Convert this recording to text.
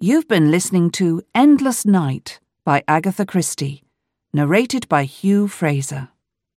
You've been listening to Endless Night by Agatha Christie, narrated by Hugh Fraser.